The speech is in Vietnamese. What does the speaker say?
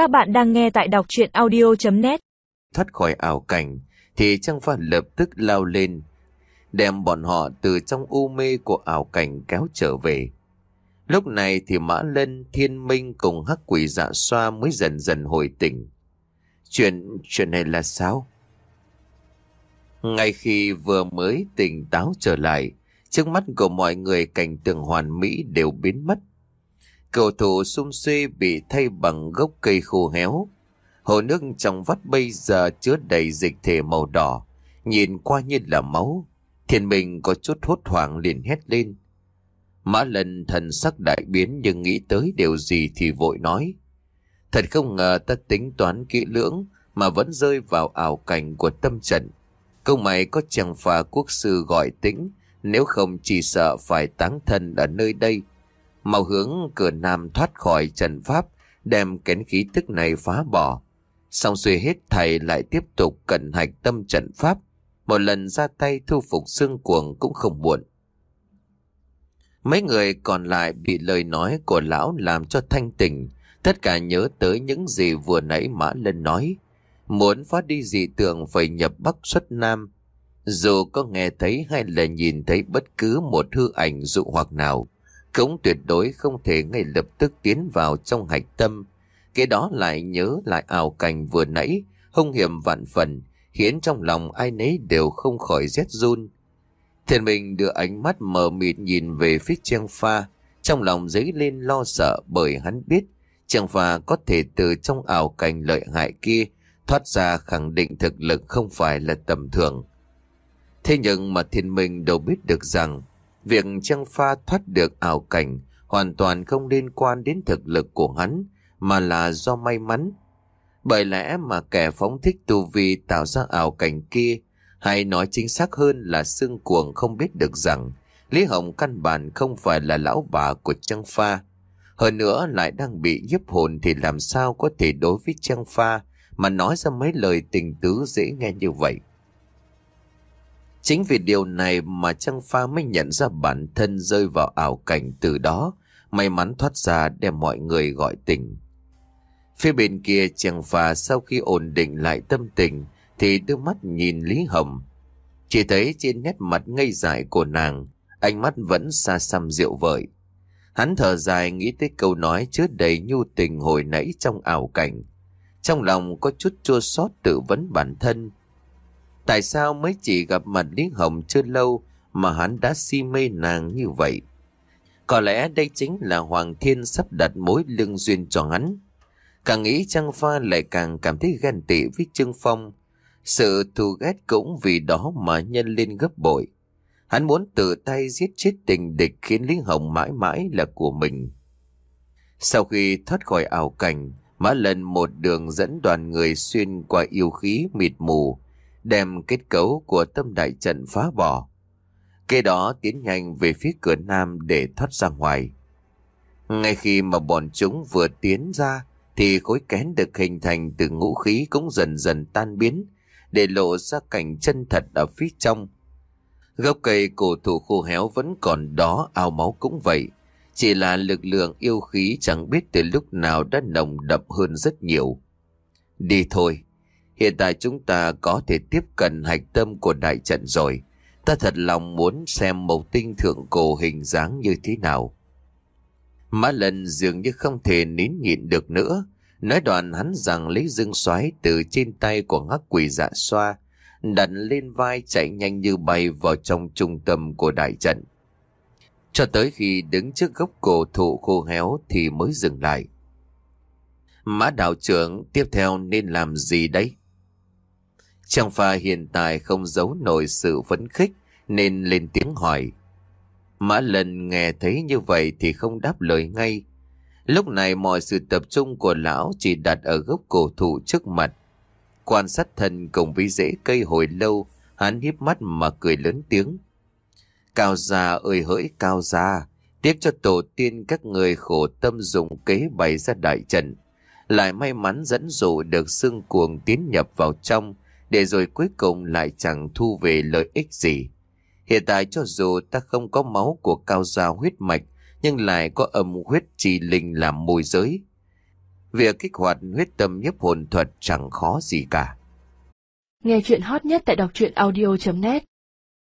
Các bạn đang nghe tại đọc chuyện audio.net Thoát khỏi ảo cảnh thì Trang Pha lập tức lao lên đem bọn họ từ trong u mê của ảo cảnh kéo trở về. Lúc này thì Mã Lân, Thiên Minh cùng hắc quỷ dạ xoa mới dần dần hồi tỉnh. Chuyện, chuyện này là sao? Ngay khi vừa mới tỉnh táo trở lại, trước mắt của mọi người cảnh tượng hoàn mỹ đều biến mất. Cầu thủ sung xuê bị thay bằng gốc cây khô héo. Hồ nước trong vắt bây giờ chứa đầy dịch thể màu đỏ, nhìn qua như là máu. Thiền mình có chút hốt hoảng liền hét lên. Mã lần thần sắc đại biến nhưng nghĩ tới điều gì thì vội nói. Thật không ngờ ta tính toán kỹ lưỡng mà vẫn rơi vào ảo cảnh của tâm trận. Câu mày có chàng phà quốc sư gọi tĩnh, nếu không chỉ sợ phải táng thân ở nơi đây. Mau hướng cửa nam thoát khỏi trận pháp, đem kén khí tức này phá bỏ. Xong xuôi hết thầy lại tiếp tục cẩn hạch tâm trận pháp, một lần ra tay thu phục xương cuồng cũng không muộn. Mấy người còn lại bị lời nói của lão làm cho thanh tỉnh, tất cả nhớ tới những gì vừa nãy Mã Lân nói. Muốn phá đi dị tượng phải nhập Bắc xuất Nam. Dù có nghe thấy hay là nhìn thấy bất cứ một hư ảnh dụ hoặc nào, cũng tuyệt đối không thể ngay lập tức tiến vào trong hạch tâm. kế đó lại nhớ lại ảo cảnh vừa nãy, hung hiểm vạn phần, khiến trong lòng ai nấy đều không khỏi rét run. Thiền mình đưa ánh mắt mờ mịt nhìn về phía Trang Pha, trong lòng dấy lên lo sợ bởi hắn biết Trang Pha có thể từ trong ảo cảnh lợi hại kia thoát ra khẳng định thực lực không phải là tầm thường. Thế nhưng mà thiên minh đâu biết được rằng việc Trang Pha thoát được ảo cảnh hoàn toàn không liên quan đến thực lực của hắn, mà là do may mắn. Bởi lẽ mà kẻ phóng thích tu vi tạo ra ảo cảnh kia, hay nói chính xác hơn là xương cuồng không biết được rằng, Lý Hồng căn bản không phải là lão bà của Trang Pha. Hơn nữa lại đang bị nhiếp hồn thì làm sao có thể đối với Trang Pha mà nói ra mấy lời tình tứ dễ nghe như vậy. Chính vì điều này mà Trăng Pha mới nhận ra bản thân rơi vào ảo cảnh từ đó, may mắn thoát ra để mọi người gọi tỉnh. Phía bên kia Trăng Pha sau khi ổn định lại tâm tình thì đưa mắt nhìn Lý Hồng. Chỉ thấy trên nét mặt ngây dại của nàng, ánh mắt vẫn xa xăm rượu vợi. Hắn thở dài nghĩ tới câu nói chứa đầy nhu tình hồi nãy trong ảo cảnh. Trong lòng có chút chua xót tự vấn bản thân. Tại sao mới chỉ gặp mặt Lý Hồng chưa lâu mà hắn đã si mê nàng như vậy? Có lẽ đây chính là Hoàng Thiên sắp đặt mối lương duyên cho hắn. Càng nghĩ Trang Pha lại càng cảm thấy ghen tị với Trương Phong. Sự thù ghét cũng vì đó mà nhân lên gấp bội. Hắn muốn tự tay giết chết tình địch khiến Lý Hồng mãi mãi là của mình. Sau khi thoát khỏi ảo cảnh, Mã lần một đường dẫn đoàn người xuyên qua yêu khí mịt mù, đem kết cấu của tâm đại trận phá bỏ. Kế đó tiến nhanh về phía cửa nam để thoát ra ngoài. Ngay khi mà bọn chúng vừa tiến ra, thì khối kén được hình thành từ ngũ khí cũng dần dần tan biến, để lộ ra cảnh chân thật ở phía trong. Gốc cây cổ thụ khô héo vẫn còn đó, ao máu cũng vậy. Chỉ là lực lượng yêu khí chẳng biết từ lúc nào đã nồng đậm hơn rất nhiều. Đi thôi. Hiện tại chúng ta có thể tiếp cận hạch tâm của đại trận rồi. Ta thật lòng muốn xem màu tinh thượng cổ hình dáng như thế nào. Mã lần dường như không thể nín nhịn được nữa. Nói đoạn hắn rằng lấy dương xoáy từ trên tay của ngắc quỷ dạ xoa, đặt lên vai chạy nhanh như bay vào trong trung tâm của đại trận. Cho tới khi đứng trước gốc cổ thụ khô héo thì mới dừng lại. Mã đạo trưởng tiếp theo nên làm gì đấy? Trang pha hiện tại không giấu nổi sự phấn khích nên lên tiếng hỏi. Mã lần nghe thấy như vậy thì không đáp lời ngay. Lúc này mọi sự tập trung của lão chỉ đặt ở gốc cổ thụ trước mặt. Quan sát thân cùng với rễ cây hồi lâu, hắn hiếp mắt mà cười lớn tiếng. Cao già ơi hỡi cao già, tiếc cho tổ tiên các người khổ tâm dùng kế bày ra đại trận. Lại may mắn dẫn dụ được xương cuồng tiến nhập vào trong, để rồi cuối cùng lại chẳng thu về lợi ích gì. Hiện tại cho dù ta không có máu của cao giao huyết mạch, nhưng lại có âm huyết trì linh làm môi giới. Việc kích hoạt huyết tâm nhiếp hồn thuật chẳng khó gì cả. Nghe chuyện hot nhất tại đọc truyện audio.net